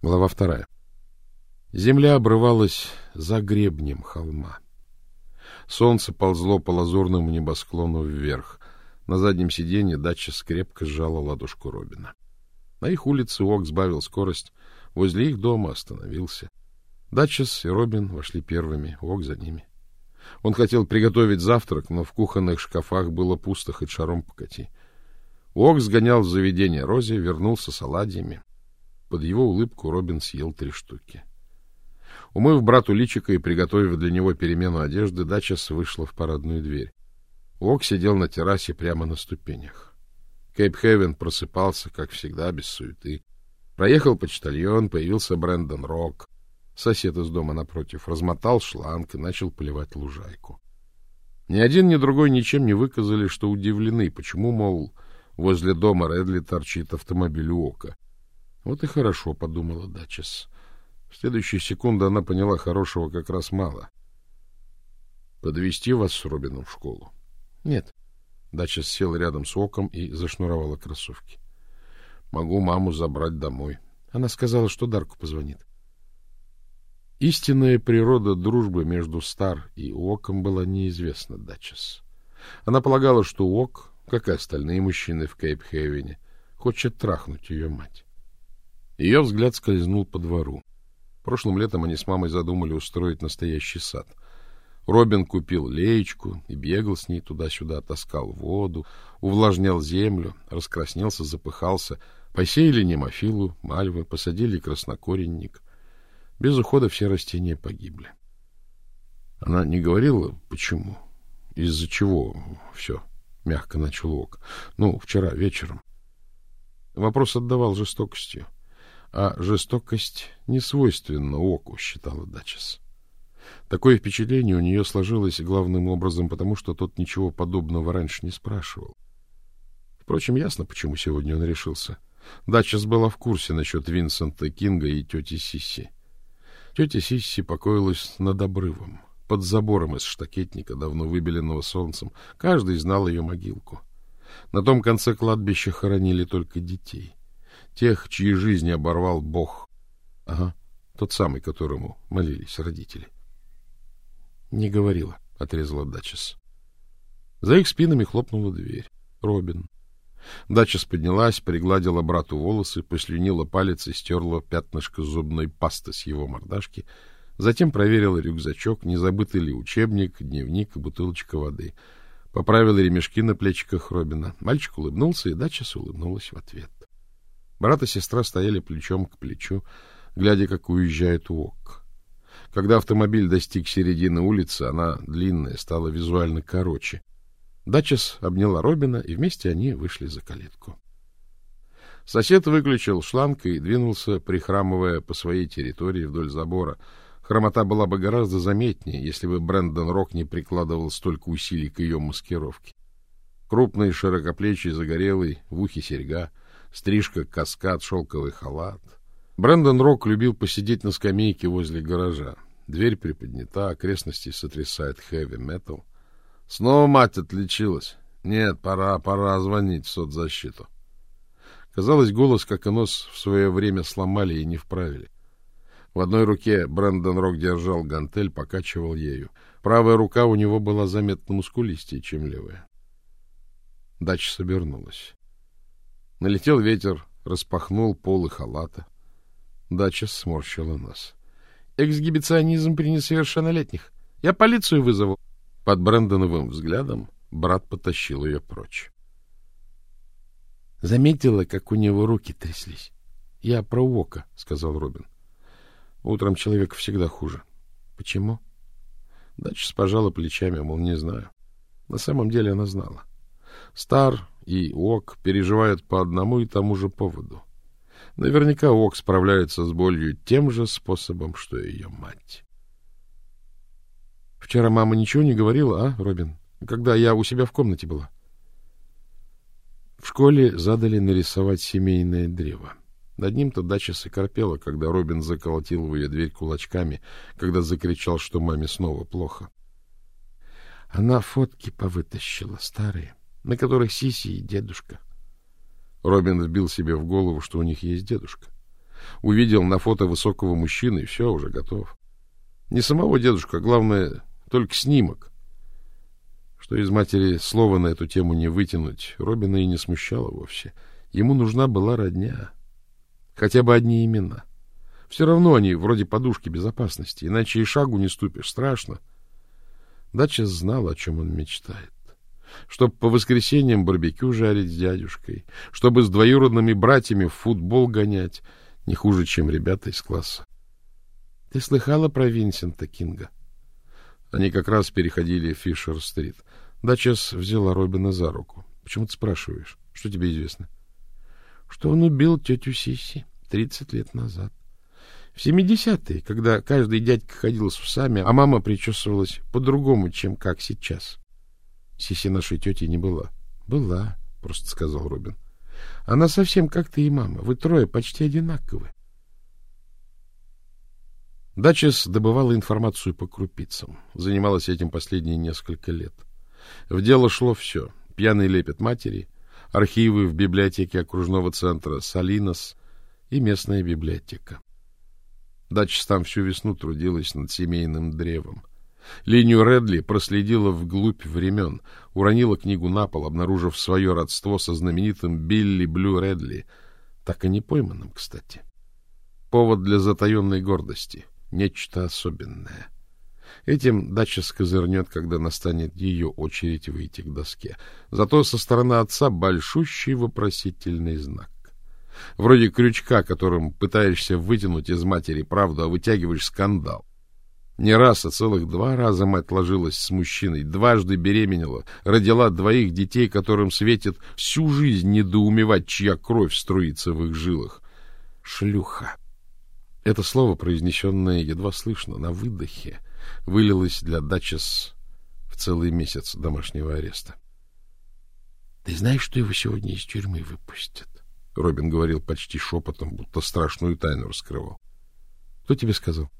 Глава вторая. Земля обрывалась за гребнем холма. Солнце ползло по лазурному небосклону вверх. На заднем сиденье дача скрепко сжала ладошку Робина. На их улице Ок сбавил скорость. Возле их дома остановился. Датчес и Робин вошли первыми, Ок за ними. Он хотел приготовить завтрак, но в кухонных шкафах было пусто, хоть шаром покати. Ок сгонял в заведение Рози, вернулся с оладьями. Под его улыбку Робин съел три штуки. Умыв брату личико и приготовив для него перемену одежды, Дачес вышла в парадную дверь. Ок сидел на террасе прямо на ступенях. Кейп Хевен просыпался, как всегда, без суеты. Проехал почтальон, появился Брэндон Рок. Сосед из дома напротив размотал шланг и начал поливать лужайку. Ни один, ни другой ничем не выказали, что удивлены, почему, мол, возле дома Редли торчит автомобиль Ока. Вот и хорошо, подумала Дачес. В следующую секунду она поняла, хорошего как раз мало. Подвести вас с Робином в школу? Нет. Дачес сел рядом с Оком и зашнуровала кроссовки. Могу маму забрать домой. Она сказала, что Дарку позвонит. Истинная природа дружбы между Стар и Оком была неизвестна Дачес. Она полагала, что Ок, как и остальные мужчины в Кейп-Хевене, хочет трахнуть ее мать. Ее взгляд скользнул по двору. Прошлым летом они с мамой задумали устроить настоящий сад. Робин купил леечку и бегал с ней туда-сюда, таскал воду, увлажнял землю, раскраснелся, запыхался. Посеяли немофилу, мальвы, посадили краснокоренник. Без ухода все растения погибли. Она не говорила, почему, из-за чего все, мягко начал Ок. Ну, вчера вечером. Вопрос отдавал жестокостью а жестокость не свойственна оку, считала Дачес. Такое впечатление у нее сложилось главным образом потому, что тот ничего подобного раньше не спрашивал. Впрочем, ясно, почему сегодня он решился. Дачес была в курсе насчет Винсента Кинга и тети Сисси. Тетя Сисси покоилась над обрывом, под забором из штакетника, давно выбеленного солнцем. Каждый знал ее могилку. На том конце кладбища хоронили только детей тех, чьи жизни оборвал Бог. Ага, тот самый, которому молились родители. Не говорила, отрезала Дачес. За их спинами хлопнула дверь. Робин. Дачес поднялась, пригладила брату волосы, послюнила палец и стерла пятнышко зубной пасты с его мордашки, затем проверила рюкзачок, не забытый ли учебник, дневник и бутылочка воды. Поправила ремешки на плечиках Робина. Мальчик улыбнулся, и Дачес улыбнулась в ответ. Брат и сестра стояли плечом к плечу, глядя, как уезжает Уок. Когда автомобиль достиг середины улицы, она, длинная, стала визуально короче. Дачес обняла Робина, и вместе они вышли за калитку. Сосед выключил шланг и двинулся, прихрамывая по своей территории вдоль забора. Хромота была бы гораздо заметнее, если бы Брэндон Рок не прикладывал столько усилий к ее маскировке. Крупный, широкоплечий, загорелый, в ухе серьга — стрижка, каскад, шелковый халат. Брэндон Рок любил посидеть на скамейке возле гаража. Дверь приподнята, окрестности сотрясает хэви-метал. Снова мать отличилась. Нет, пора, пора звонить в соцзащиту. Казалось, голос, как и нос, в свое время сломали и не вправили. В одной руке Брэндон Рок держал гантель, покачивал ею. Правая рука у него была заметно мускулистее, чем левая. Дача собернулась. Налетел ветер, распахнул полы халата. Дача сморщила нос. Эксгибиционизм при несовершеннолетних. Я полицию вызову. Под Брэндоновым взглядом брат потащил ее прочь. Заметила, как у него руки тряслись. — Я про Уока, — сказал Робин. — Утром человек всегда хуже. — Почему? Дача пожала плечами, мол, не знаю. На самом деле она знала. Стар и Ок переживают по одному и тому же поводу. Наверняка Ок справляется с болью тем же способом, что и ее мать. Вчера мама ничего не говорила, а, Робин, когда я у себя в комнате была? В школе задали нарисовать семейное древо. Над ним-то дача сокорпела, когда Робин заколотил в ее дверь кулачками, когда закричал, что маме снова плохо. Она фотки повытащила, старые на которых Сиси и дедушка. Робин вбил себе в голову, что у них есть дедушка. Увидел на фото высокого мужчины, и все, уже готов. Не самого дедушка, главное, только снимок. Что из матери слова на эту тему не вытянуть, Робина и не смущало вовсе. Ему нужна была родня. Хотя бы одни имена. Все равно они вроде подушки безопасности, иначе и шагу не ступишь, страшно. Дача знал, о чем он мечтает. Чтоб по воскресеньям барбекю жарить с дядюшкой, чтобы с двоюродными братьями в футбол гонять, не хуже, чем ребята из класса. — Ты слыхала про Винсента Кинга? Они как раз переходили Фишер-стрит. Дачес взяла Робина за руку. — Почему ты спрашиваешь? Что тебе известно? — Что он убил тетю Сиси тридцать лет назад. В семидесятые, когда каждый дядька ходил с усами, а мама причесывалась по-другому, чем как сейчас. Сиси нашей тети не была. — Была, — просто сказал Робин. — Она совсем как ты и мама. Вы трое почти одинаковы. Дачес добывала информацию по крупицам. Занималась этим последние несколько лет. В дело шло все. Пьяный лепет матери, архивы в библиотеке окружного центра Салинос и местная библиотека. Дачес там всю весну трудилась над семейным древом. Линию Редли проследила вглубь времен, уронила книгу на пол, обнаружив свое родство со знаменитым Билли Блю Редли, так и не пойманным, кстати. Повод для затаенной гордости — нечто особенное. Этим дача скозырнет, когда настанет ее очередь выйти к доске. Зато со стороны отца большущий вопросительный знак. Вроде крючка, которым пытаешься вытянуть из матери правду, а вытягиваешь скандал. Не раз, а целых два раза мать ложилась с мужчиной, дважды беременела, родила двоих детей, которым светит всю жизнь недоумевать, чья кровь струится в их жилах. Шлюха. Это слово, произнесенное едва слышно, на выдохе, вылилось для Дачес в целый месяц домашнего ареста. — Ты знаешь, что его сегодня из тюрьмы выпустят? — Робин говорил почти шепотом, будто страшную тайну раскрывал. — Кто тебе сказал? —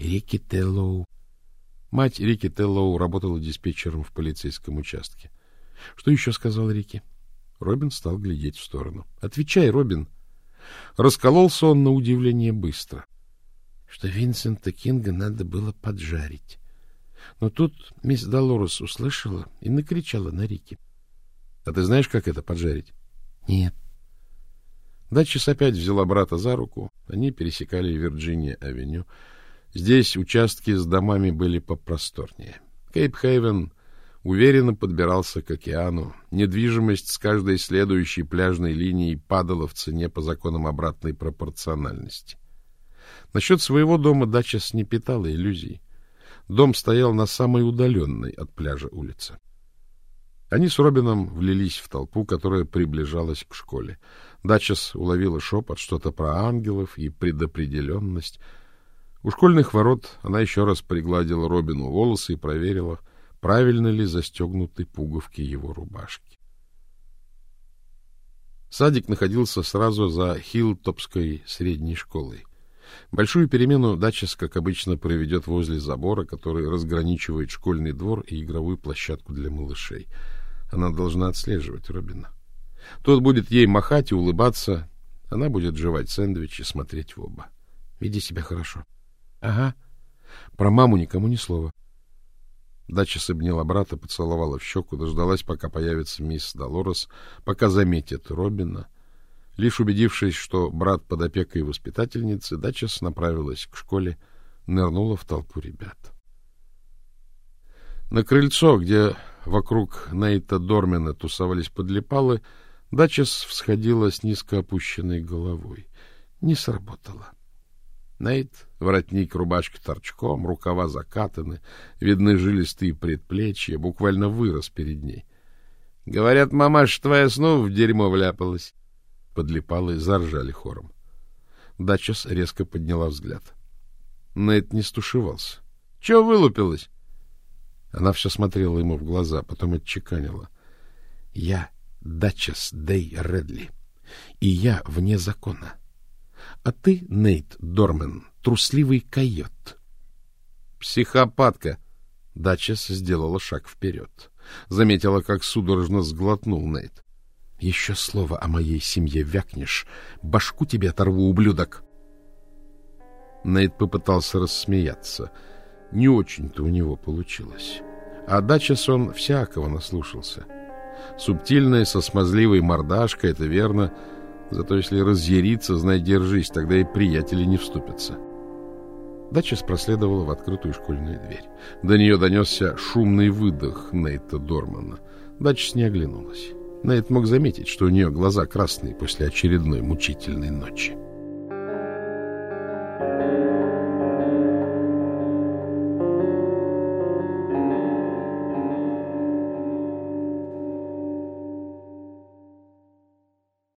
Рики Теллоу. Мать Рики Теллоу работала диспетчером в полицейском участке. — Что еще сказал Рики? Робин стал глядеть в сторону. — Отвечай, Робин! — Раскололся он на удивление быстро. Что Винсента Кинга надо было поджарить. Но тут мисс Долорес услышала и накричала на Рики. — А ты знаешь, как это поджарить? — Нет. Датчис опять взяла брата за руку. Они пересекали Вирджиния-авеню. Здесь участки с домами были попросторнее. Кейп-Хейвен уверенно подбирался к океану. Недвижимость с каждой следующей пляжной линией падала в цене по законам обратной пропорциональности. Насчет своего дома дача не питала иллюзий. Дом стоял на самой удаленной от пляжа улице. Они с Робином влились в толпу, которая приближалась к школе. Дачес уловила шепот, что-то про ангелов и предопределенность. У школьных ворот она еще раз пригладила Робину волосы и проверила — правильно ли застегнуты пуговки его рубашки. Садик находился сразу за Хилтопской средней школой. Большую перемену Дачес, как обычно, проведет возле забора, который разграничивает школьный двор и игровую площадку для малышей. Она должна отслеживать Робина. Тот будет ей махать и улыбаться. Она будет жевать сэндвич и смотреть в оба. Веди себя хорошо. — Ага. Про маму никому ни слова. Дача обняла брата, поцеловала в щеку, дождалась, пока появится мисс Долорес, пока заметит Робина. Лишь убедившись, что брат под опекой воспитательницы, Дачес направилась к школе, нырнула в толпу ребят. На крыльцо, где вокруг Нейта Дормина тусовались подлипалы, Дачес всходила с низко опущенной головой. Не сработало. — Нейт, воротник рубашки торчком, рукава закатаны, видны жилистые предплечья, буквально вырос перед ней. — Говорят, мамаша твоя снова в дерьмо вляпалась. Подлипалы заржали хором. Дачес резко подняла взгляд. Нейт не стушевался. — Чего вылупилась? Она все смотрела ему в глаза, потом отчеканила. — Я Дачес Дей Редли, и я вне закона. А ты, Нейт Дормен, трусливый койот. Психопатка. Дачес сделала шаг вперед. Заметила, как судорожно сглотнул Нейт. Еще слово о моей семье вякнешь, башку тебе оторву, ублюдок. Нейт попытался рассмеяться. Не очень-то у него получилось. А Дачесон всякого наслушался. Субтильная, со смазливой мордашкой, это верно. Зато если разъяриться, знай, держись, тогда и приятели не вступятся. Дачес проследовала в открытую школьную дверь. До нее донесся шумный выдох Нейта Дормана. Дачес не оглянулась. Нейт мог заметить, что у нее глаза красные после очередной мучительной ночи.